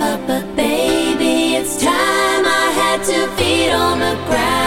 up, but baby, it's time I had to feed on the ground.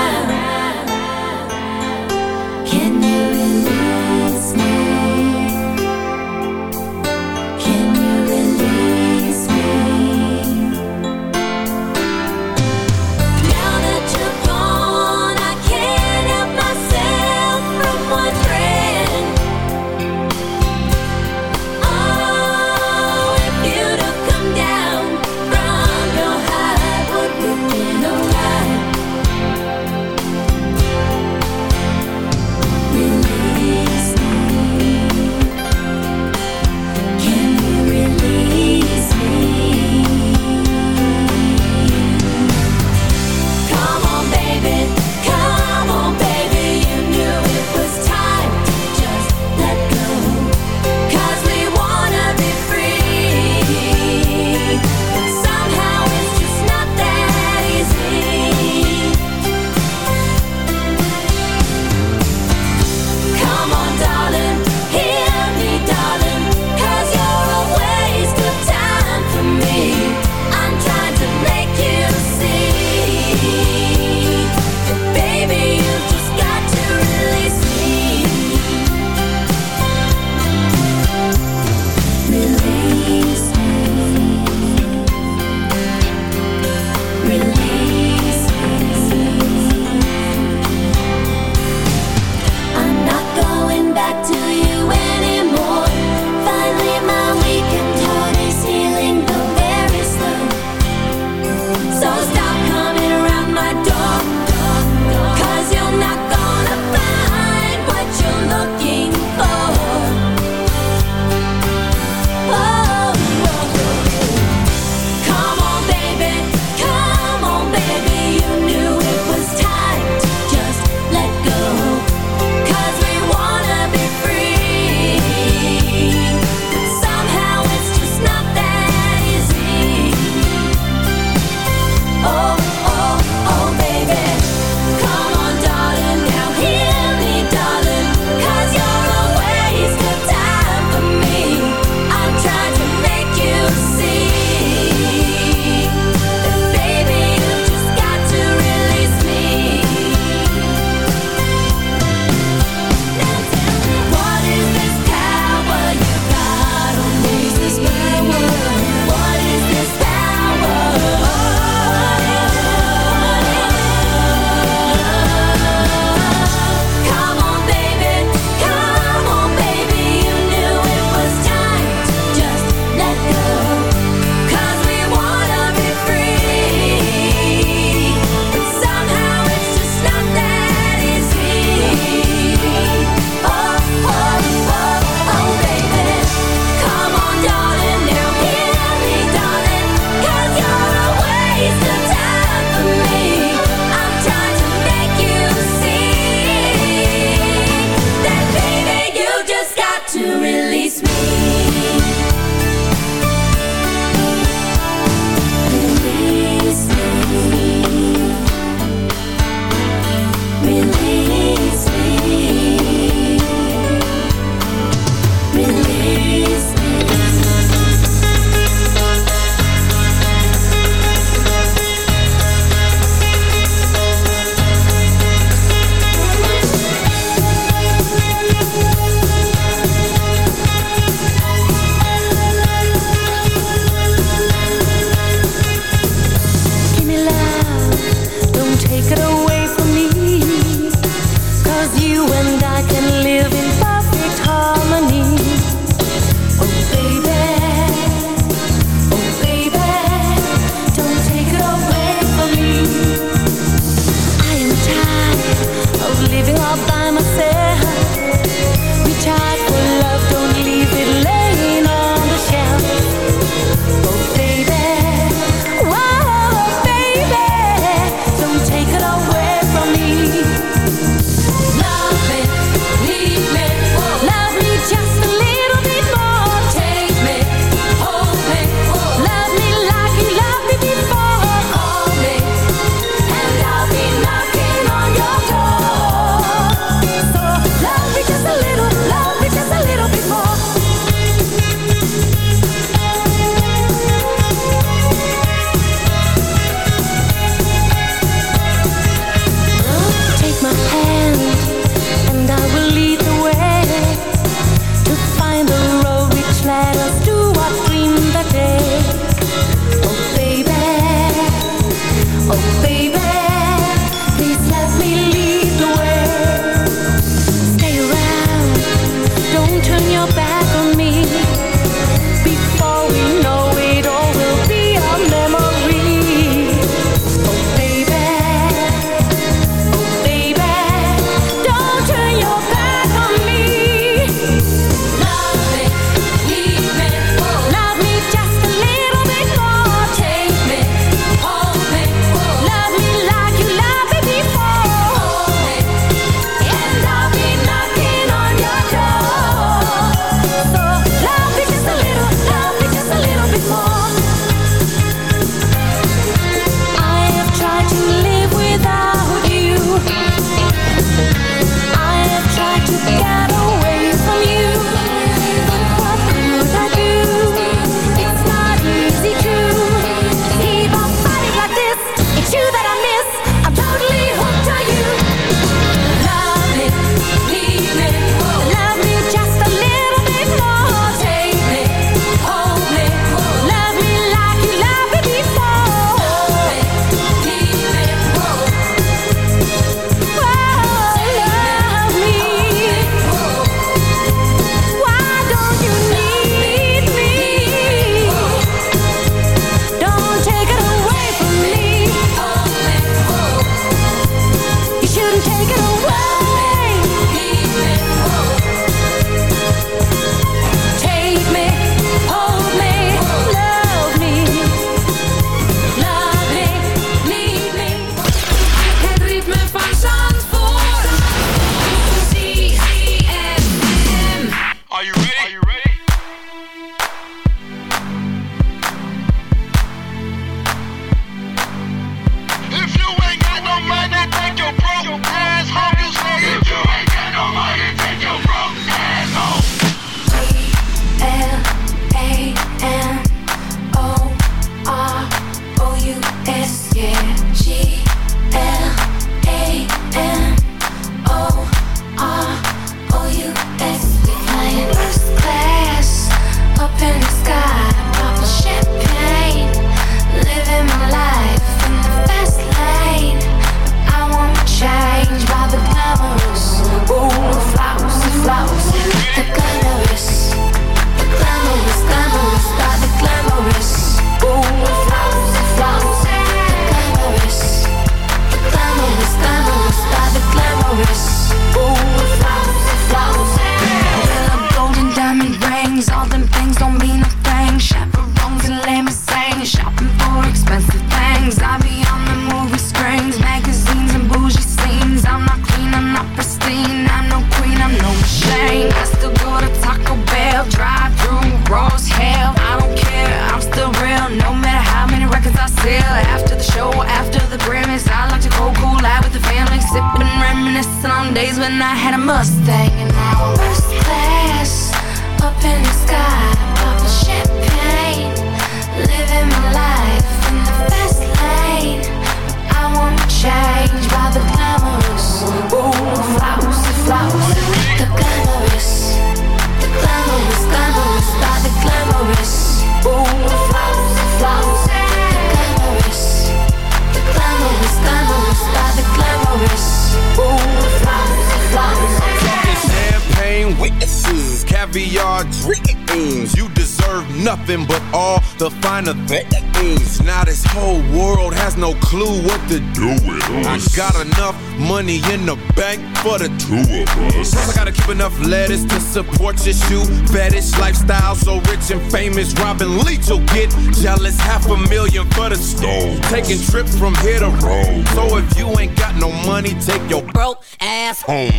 money in the bank for the two of us. Plus, I gotta keep enough letters to support your shoe fetish lifestyle. So rich and famous, Robin Leach will get jealous. Half a million for the stone. Taking trips from here to Rome. So if you ain't got no money, take your broke ass home.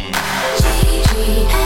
G-G-L-L-A-M.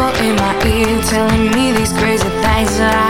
whisper in my ear telling me these crazy things that I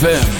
ZFM.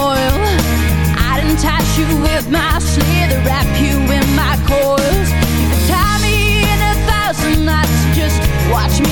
you with my slither, wrap you in my coils. You can tie me in a thousand knots, just watch me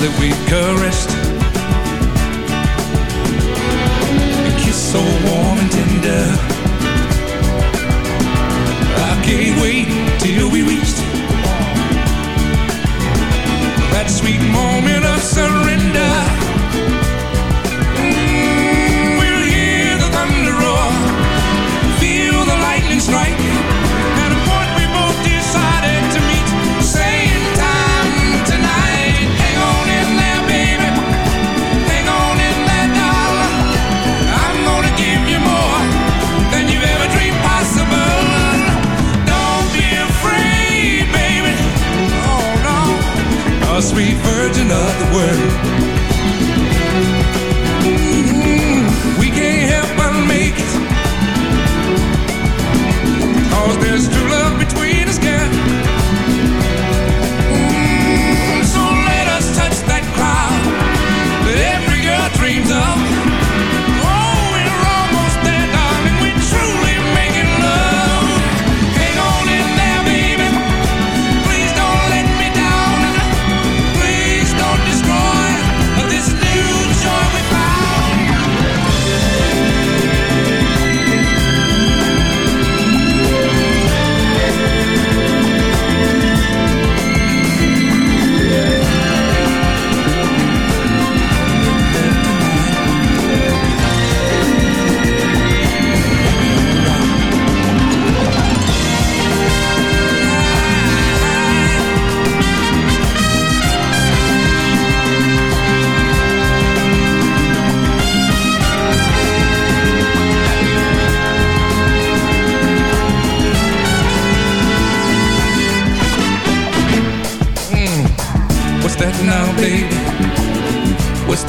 that we caressed.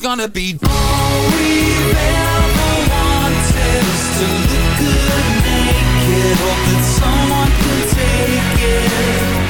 Gonna be. All we've ever wanted is to look good naked. Hope that someone can take it.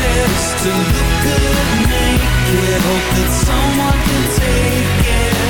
wanted to look good naked. Hope that someone can take it.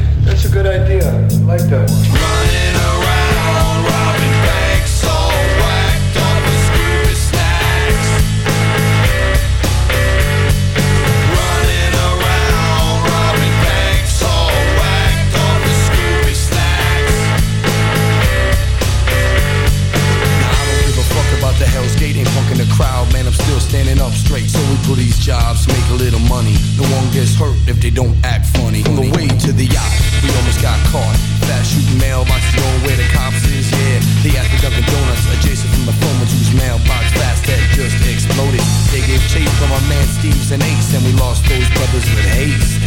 that's a good idea. I like that one. Running around, robbing banks, all whacked up with Scooby snacks. Running around, robbing banks, all whacked up with Scooby snacks. Now I don't give a fuck about the Hell's Gate, ain't punking the crowd, man. I'm still standing up straight. So we do these jobs, make a little money. No one gets hurt if they don't act funny. On the way to the yacht, we almost got caught. Fast shooting mailboxes, going where the cops is. Yeah, they at the Dunkin' Donuts, adjacent from the phone whose mailbox fast that just exploded. They gave chase from our man Steve's and Ace, and we lost those brothers with haste.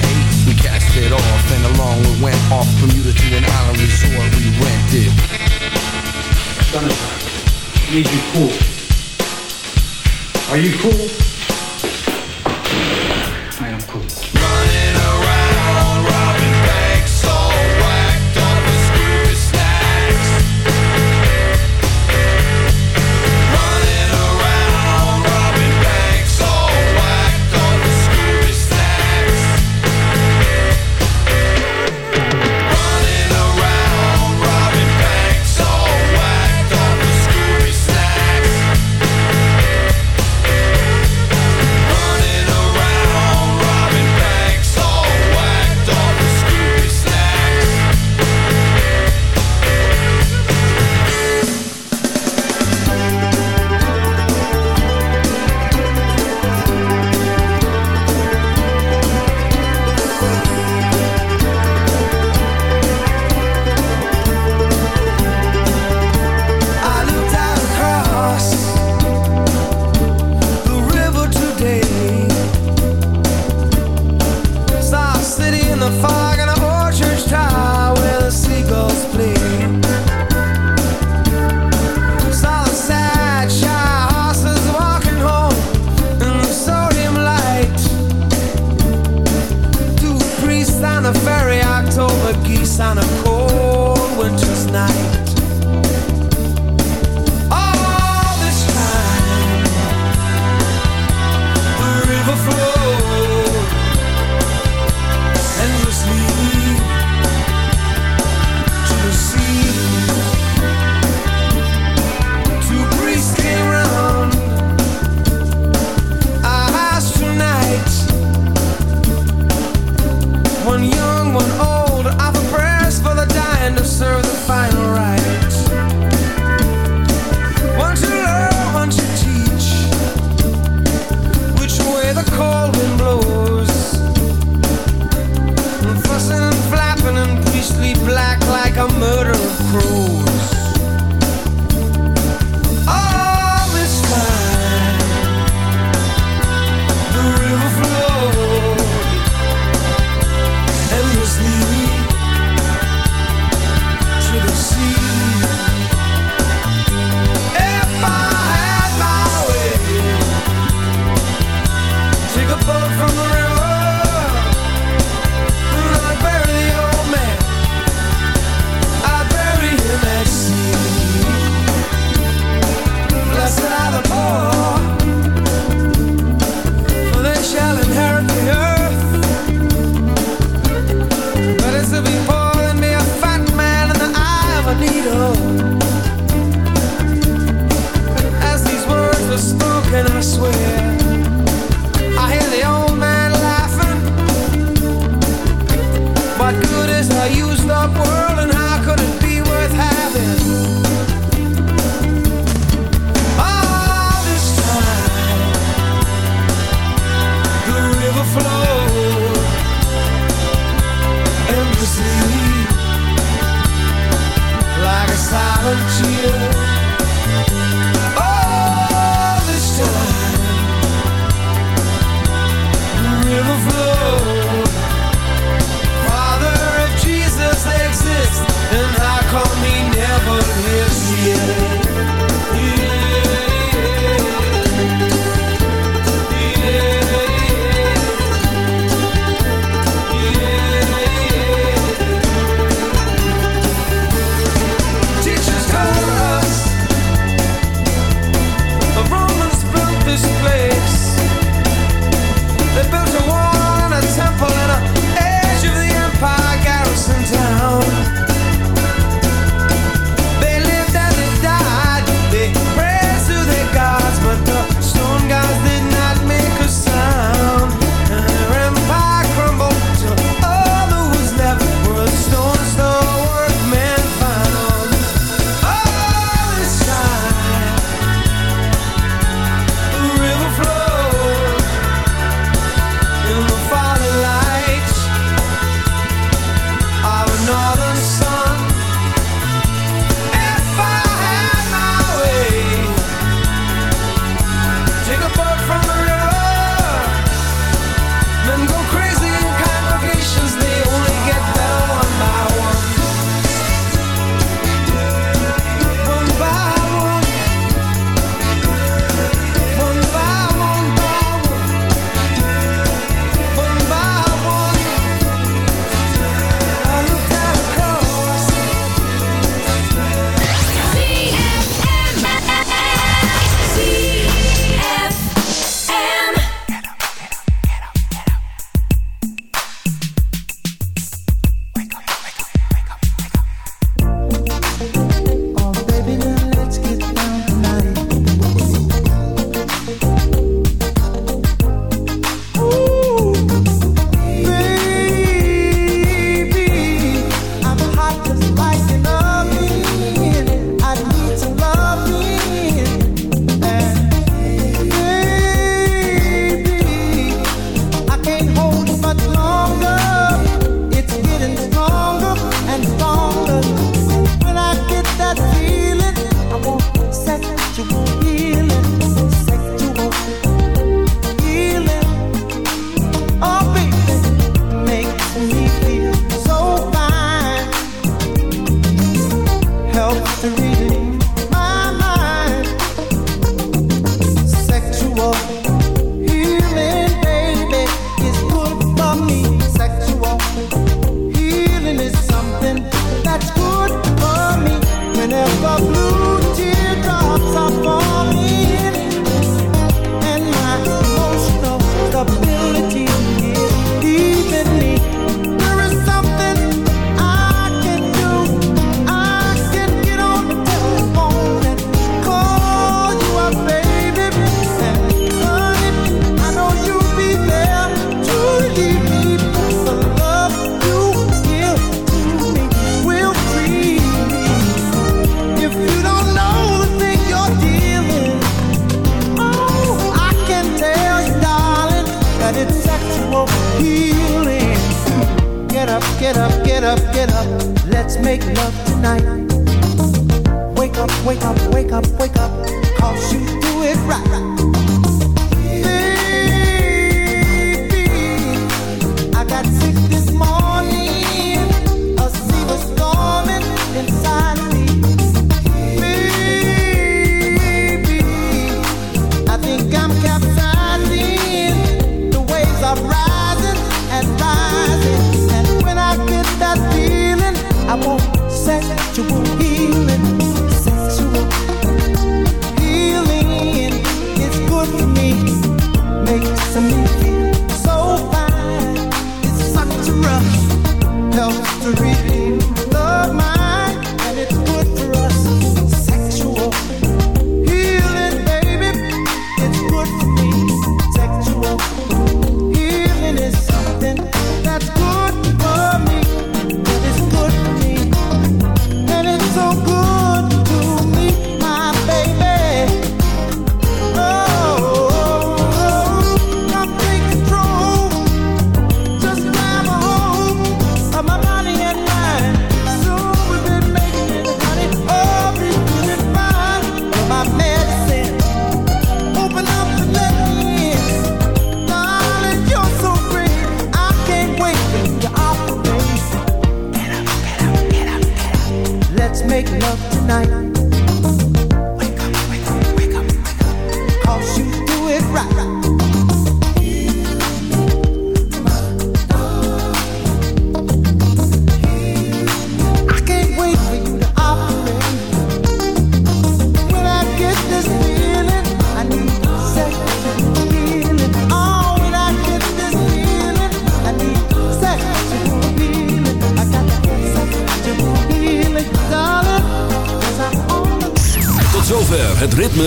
We cast it off, and along we went off Bermuda to an island resort we rented. I need you cool. Are you cool? I